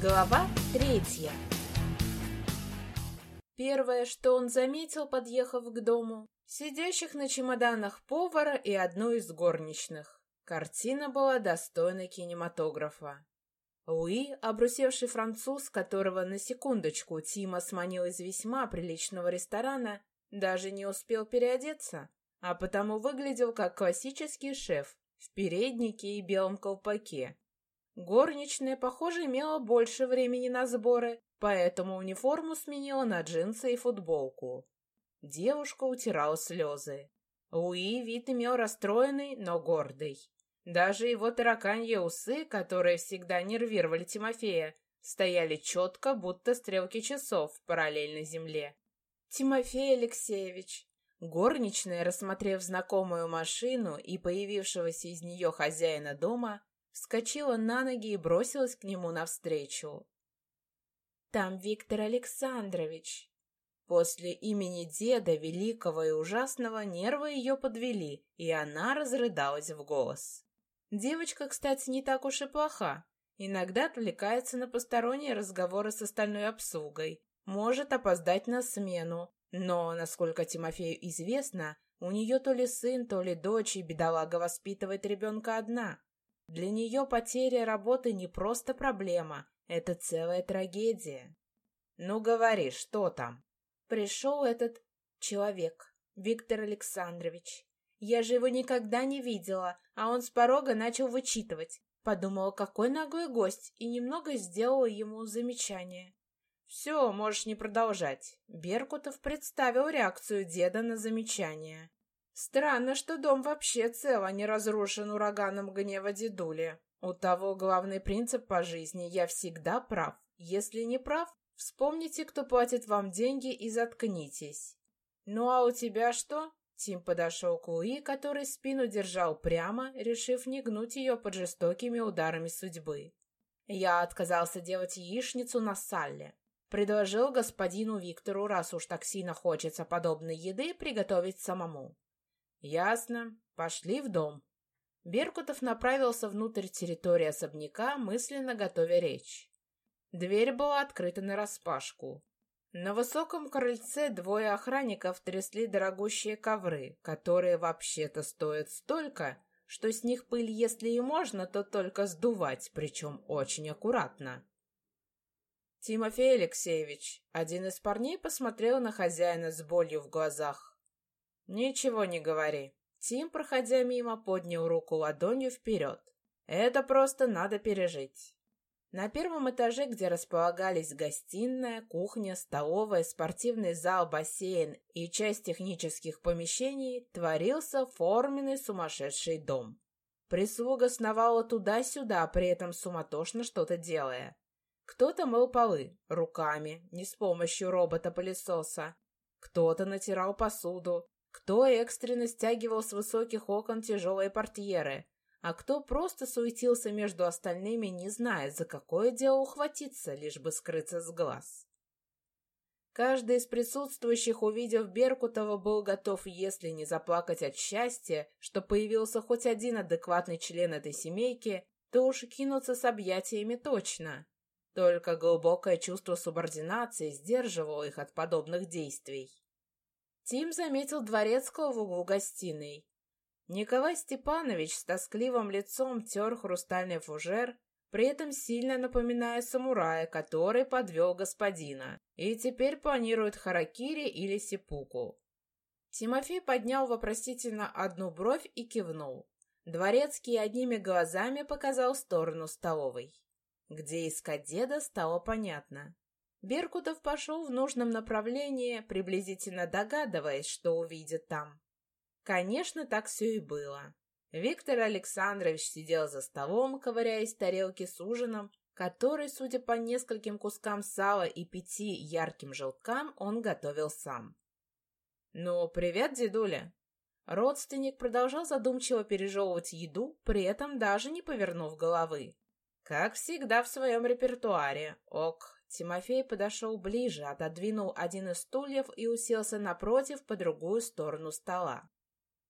Глава третья Первое, что он заметил, подъехав к дому, сидящих на чемоданах повара и одну из горничных. Картина была достойна кинематографа. Луи, обрусевший француз, которого на секундочку Тима сманил из весьма приличного ресторана, даже не успел переодеться, а потому выглядел как классический шеф в переднике и белом колпаке, Горничная, похоже, имела больше времени на сборы, поэтому униформу сменила на джинсы и футболку. Девушка утирала слезы. Луи вид имел расстроенный, но гордый. Даже его тараканьи усы, которые всегда нервировали Тимофея, стояли четко, будто стрелки часов в параллельной земле. «Тимофей Алексеевич!» Горничная, рассмотрев знакомую машину и появившегося из нее хозяина дома, вскочила на ноги и бросилась к нему навстречу. «Там Виктор Александрович». После имени деда, великого и ужасного, нервы ее подвели, и она разрыдалась в голос. Девочка, кстати, не так уж и плоха. Иногда отвлекается на посторонние разговоры с остальной обслугой, может опоздать на смену, но, насколько Тимофею известно, у нее то ли сын, то ли дочь, и бедолага воспитывает ребенка одна. Для нее потеря работы не просто проблема, это целая трагедия. Ну, говори, что там? Пришел этот человек, Виктор Александрович. Я же его никогда не видела, а он с порога начал вычитывать. Подумала, какой наглый гость, и немного сделала ему замечание. «Все, можешь не продолжать». Беркутов представил реакцию деда на замечание. Странно, что дом вообще цел, а не разрушен ураганом гнева дедули. У того главный принцип по жизни «я всегда прав». Если не прав, вспомните, кто платит вам деньги и заткнитесь. Ну а у тебя что? Тим подошел к Луи, который спину держал прямо, решив не гнуть ее под жестокими ударами судьбы. Я отказался делать яичницу на салле. Предложил господину Виктору, раз уж так сильно хочется подобной еды, приготовить самому. «Ясно. Пошли в дом». Беркутов направился внутрь территории особняка, мысленно готовя речь. Дверь была открыта нараспашку. На высоком крыльце двое охранников трясли дорогущие ковры, которые вообще-то стоят столько, что с них пыль, если и можно, то только сдувать, причем очень аккуратно. «Тимофей Алексеевич», один из парней посмотрел на хозяина с болью в глазах. «Ничего не говори». Тим, проходя мимо, поднял руку ладонью вперед. «Это просто надо пережить». На первом этаже, где располагались гостиная, кухня, столовая, спортивный зал, бассейн и часть технических помещений, творился форменный сумасшедший дом. Прислуга сновала туда-сюда, при этом суматошно что-то делая. Кто-то мыл полы руками, не с помощью робота-пылесоса. Кто-то натирал посуду, кто экстренно стягивал с высоких окон тяжелые портьеры, а кто просто суетился между остальными, не зная, за какое дело ухватиться, лишь бы скрыться с глаз. Каждый из присутствующих, увидев Беркутова, был готов, если не заплакать от счастья, что появился хоть один адекватный член этой семейки, то уж кинуться с объятиями точно. Только глубокое чувство субординации сдерживало их от подобных действий. Тим заметил дворецкого в углу гостиной. Николай Степанович с тоскливым лицом тер хрустальный фужер, при этом сильно напоминая самурая, который подвел господина, и теперь планирует харакири или сипуку. Тимофей поднял вопросительно одну бровь и кивнул. Дворецкий одними глазами показал сторону столовой. Где искать деда, стало понятно. Беркутов пошел в нужном направлении, приблизительно догадываясь, что увидит там. Конечно, так все и было. Виктор Александрович сидел за столом, ковыряясь в тарелке с ужином, который, судя по нескольким кускам сала и пяти ярким желткам, он готовил сам. «Ну, привет, дедуля!» Родственник продолжал задумчиво пережевывать еду, при этом даже не повернув головы. Как всегда в своем репертуаре. Ок, Тимофей подошел ближе, отодвинул один из стульев и уселся напротив по другую сторону стола.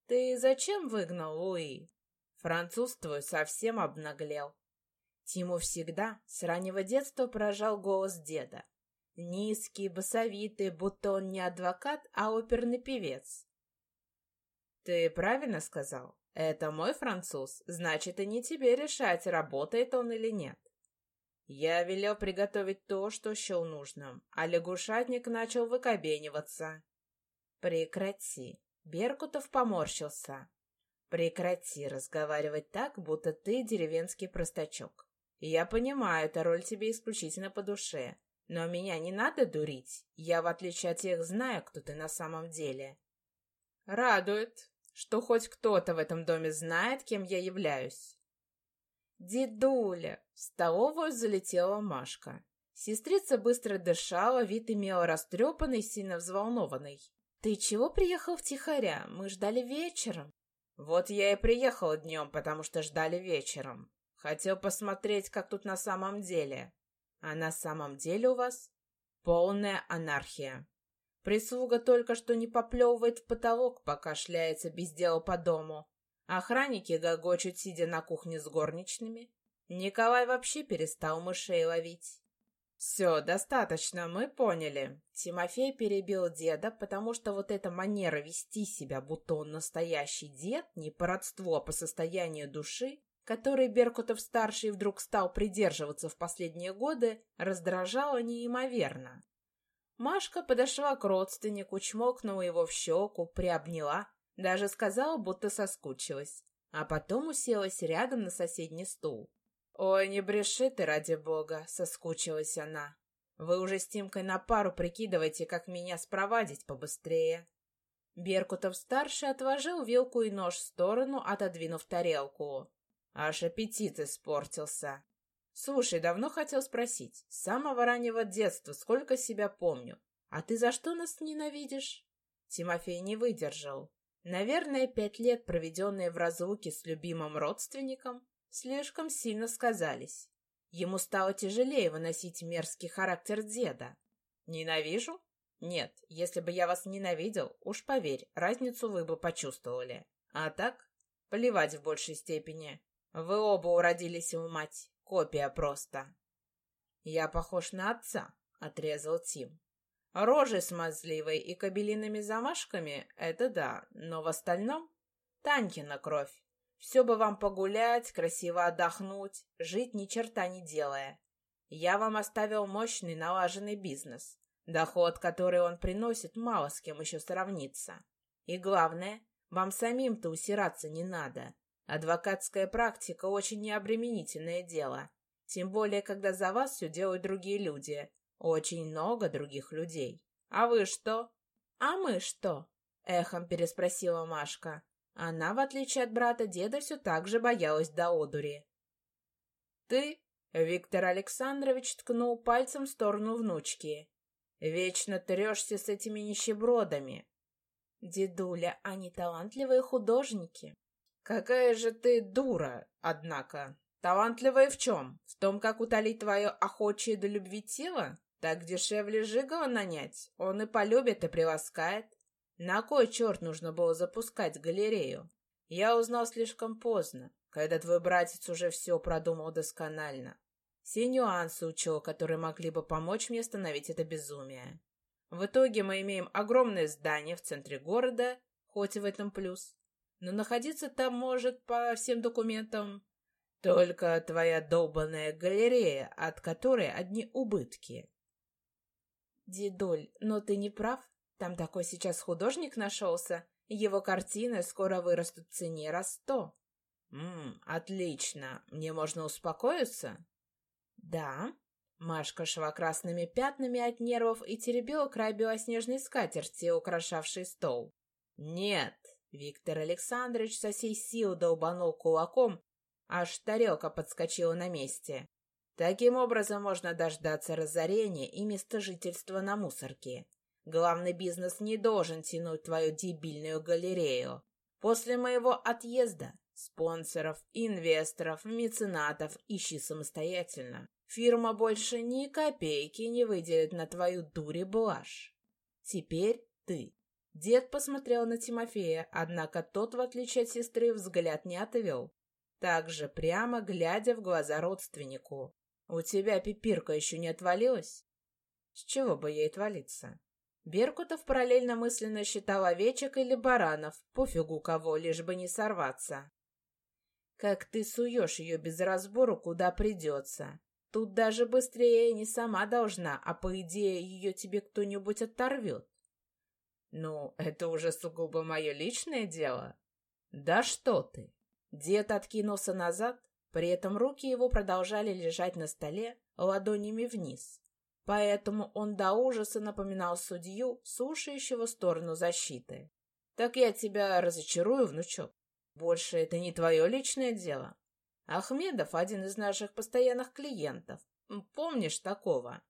«Ты зачем выгнал Луи?» Француз твой совсем обнаглел. Тиму всегда с раннего детства поражал голос деда. Низкий, басовитый, будто он не адвокат, а оперный певец. «Ты правильно сказал. Это мой француз, значит, и не тебе решать, работает он или нет. Я велел приготовить то, что счел нужным, а лягушатник начал выкобениваться. Прекрати. Беркутов поморщился. Прекрати разговаривать так, будто ты деревенский простачок. Я понимаю, эта роль тебе исключительно по душе, но меня не надо дурить. Я, в отличие от тех, знаю, кто ты на самом деле. Радует, что хоть кто-то в этом доме знает, кем я являюсь. «Дедуля!» — в столовую залетела Машка. Сестрица быстро дышала, вид имела растрепанный, сильно взволнованный. «Ты чего приехал втихаря? Мы ждали вечером». «Вот я и приехал днем, потому что ждали вечером. Хотел посмотреть, как тут на самом деле». «А на самом деле у вас?» «Полная анархия. Прислуга только что не поплевывает в потолок, пока шляется без дела по дому. Охранники гогочут, сидя на кухне с горничными. Николай вообще перестал мышей ловить. «Все, достаточно, мы поняли». Тимофей перебил деда, потому что вот эта манера вести себя, будто он настоящий дед, не по родству, а по состоянию души, который Беркутов-старший вдруг стал придерживаться в последние годы, раздражала неимоверно. Машка подошла к родственнику, чмокнула его в щеку, приобняла, даже сказала, будто соскучилась. А потом уселась рядом на соседний стул. «Ой, не бреши ты, ради бога!» — соскучилась она. «Вы уже с Тимкой на пару прикидываете, как меня спровадить побыстрее». Беркутов-старший отложил вилку и нож в сторону, отодвинув тарелку. Аж аппетит испортился. «Слушай, давно хотел спросить. С самого раннего детства сколько себя помню. А ты за что нас ненавидишь?» Тимофей не выдержал. Наверное, пять лет, проведенные в разлуке с любимым родственником, слишком сильно сказались. Ему стало тяжелее выносить мерзкий характер деда. «Ненавижу? Нет, если бы я вас ненавидел, уж поверь, разницу вы бы почувствовали. А так, плевать в большей степени. Вы оба уродились в мать, копия просто». «Я похож на отца», — отрезал Тим. Рожей смазливой и кабелиными замашками — это да, но в остальном — Танькина кровь. Все бы вам погулять, красиво отдохнуть, жить ни черта не делая. Я вам оставил мощный налаженный бизнес, доход, который он приносит, мало с кем еще сравнится. И главное, вам самим-то усираться не надо. Адвокатская практика очень необременительное дело, тем более, когда за вас все делают другие люди, очень много других людей. А вы что? А мы что? Эхом переспросила Машка. Она, в отличие от брата деда, все так же боялась до одури. Ты, Виктор Александрович, ткнул пальцем в сторону внучки. Вечно трешься с этими нищебродами. Дедуля, они талантливые художники. Какая же ты дура, однако. Талантливая в чем? В том, как утолить твое охочее до любви тело? Так дешевле Жигова нанять. Он и полюбит, и приласкает. На кой черт нужно было запускать галерею? Я узнал слишком поздно, когда твой братец уже все продумал досконально. Все нюансы учел, которые могли бы помочь мне остановить это безумие. В итоге мы имеем огромное здание в центре города, хоть и в этом плюс. Но находиться там может по всем документам только твоя долбанная галерея, от которой одни убытки. «Дедуль, но ты не прав. Там такой сейчас художник нашелся. Его картины скоро вырастут в цене раз сто». «Ммм, отлично. Мне можно успокоиться?» «Да». Машка шла красными пятнами от нервов и теребила край белоснежной скатерти, украшавшей стол. «Нет!» — Виктор Александрович со всей силы долбанул кулаком, аж тарелка подскочила на месте. Таким образом можно дождаться разорения и места жительства на мусорке. Главный бизнес не должен тянуть твою дебильную галерею. После моего отъезда спонсоров, инвесторов, меценатов ищи самостоятельно. Фирма больше ни копейки не выделит на твою дуре блажь. Теперь ты. Дед посмотрел на Тимофея, однако тот, в отличие от сестры, взгляд не отвел. также прямо глядя в глаза родственнику. «У тебя пипирка еще не отвалилась?» «С чего бы ей отвалиться?» Беркутов параллельно мысленно считал овечек или баранов, пофигу кого, лишь бы не сорваться. «Как ты суешь ее без разбору, куда придется. Тут даже быстрее не сама должна, а по идее ее тебе кто-нибудь оторвет». «Ну, это уже сугубо мое личное дело». «Да что ты!» Дед откинулся назад, при этом руки его продолжали лежать на столе ладонями вниз. Поэтому он до ужаса напоминал судью, слушающего сторону защиты. «Так я тебя разочарую, внучок. Больше это не твое личное дело. Ахмедов — один из наших постоянных клиентов. Помнишь такого?»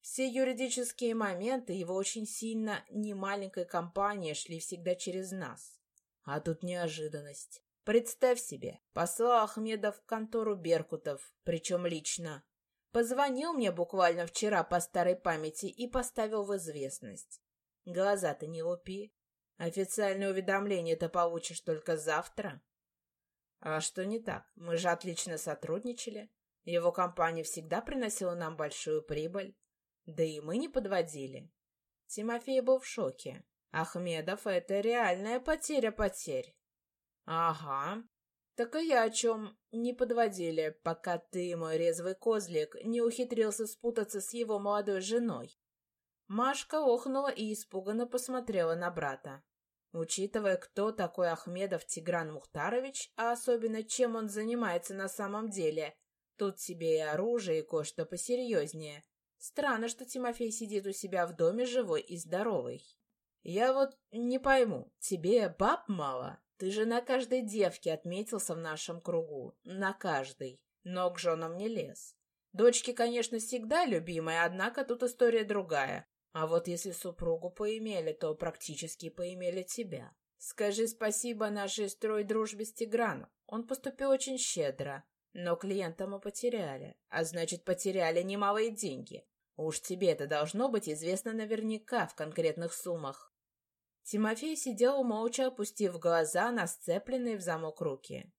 Все юридические моменты его очень сильно немаленькой компании шли всегда через нас. А тут неожиданность. Представь себе, послал Ахмедов в контору Беркутов, причем лично. Позвонил мне буквально вчера по старой памяти и поставил в известность. Глаза-то не лупи. Официальное уведомление ты получишь только завтра. А что не так? Мы же отлично сотрудничали. Его компания всегда приносила нам большую прибыль. Да и мы не подводили. Тимофей был в шоке. Ахмедов — это реальная потеря потерь. «Ага. Так и я о чем не подводили, пока ты, мой резвый козлик, не ухитрился спутаться с его молодой женой». Машка охнула и испуганно посмотрела на брата. Учитывая, кто такой Ахмедов Тигран Мухтарович, а особенно чем он занимается на самом деле, тут тебе и оружие, и кое-что посерьезнее. Странно, что Тимофей сидит у себя в доме живой и здоровый. Я вот не пойму, тебе баб мало? Ты же на каждой девке отметился в нашем кругу. На каждой. Но к женам не лез. Дочки, конечно, всегда любимые, однако тут история другая. А вот если супругу поимели, то практически поимели тебя. Скажи спасибо нашей строй дружбе с Тиграном. Он поступил очень щедро. Но клиента мы потеряли. А значит, потеряли немалые деньги. Уж тебе это должно быть известно наверняка в конкретных суммах. Тимофей сидел молча, опустив глаза на сцепленные в замок руки.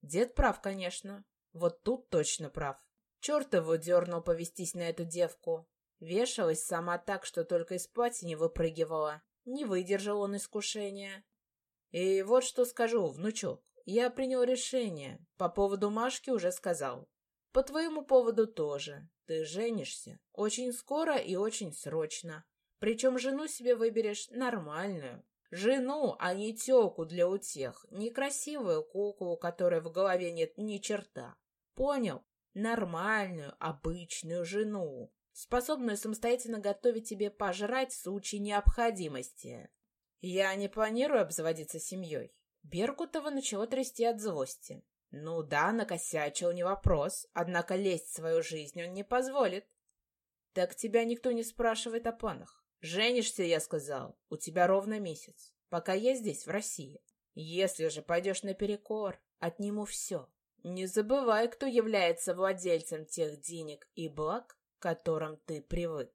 Дед прав, конечно. Вот тут точно прав. Черт его дернул повестись на эту девку. Вешалась сама так, что только из платья не выпрыгивала. Не выдержал он искушения. И вот что скажу, внучок. Я принял решение. По поводу Машки уже сказал. По твоему поводу тоже. Ты женишься. Очень скоро и очень срочно. Причем жену себе выберешь нормальную. Жену, а не тёлку для утех. Некрасивую куклу, которой в голове нет ни черта. Понял? Нормальную, обычную жену, способную самостоятельно готовить тебе пожрать в случае необходимости. Я не планирую обзаводиться семьей. Беркутова начала трясти от злости. Ну да, накосячил, не вопрос, однако лезть в свою жизнь он не позволит. Так тебя никто не спрашивает о планах. Женишься, я сказал, у тебя ровно месяц, пока я здесь, в России. Если же пойдешь наперекор, отниму все. Не забывай, кто является владельцем тех денег и благ, к которым ты привык.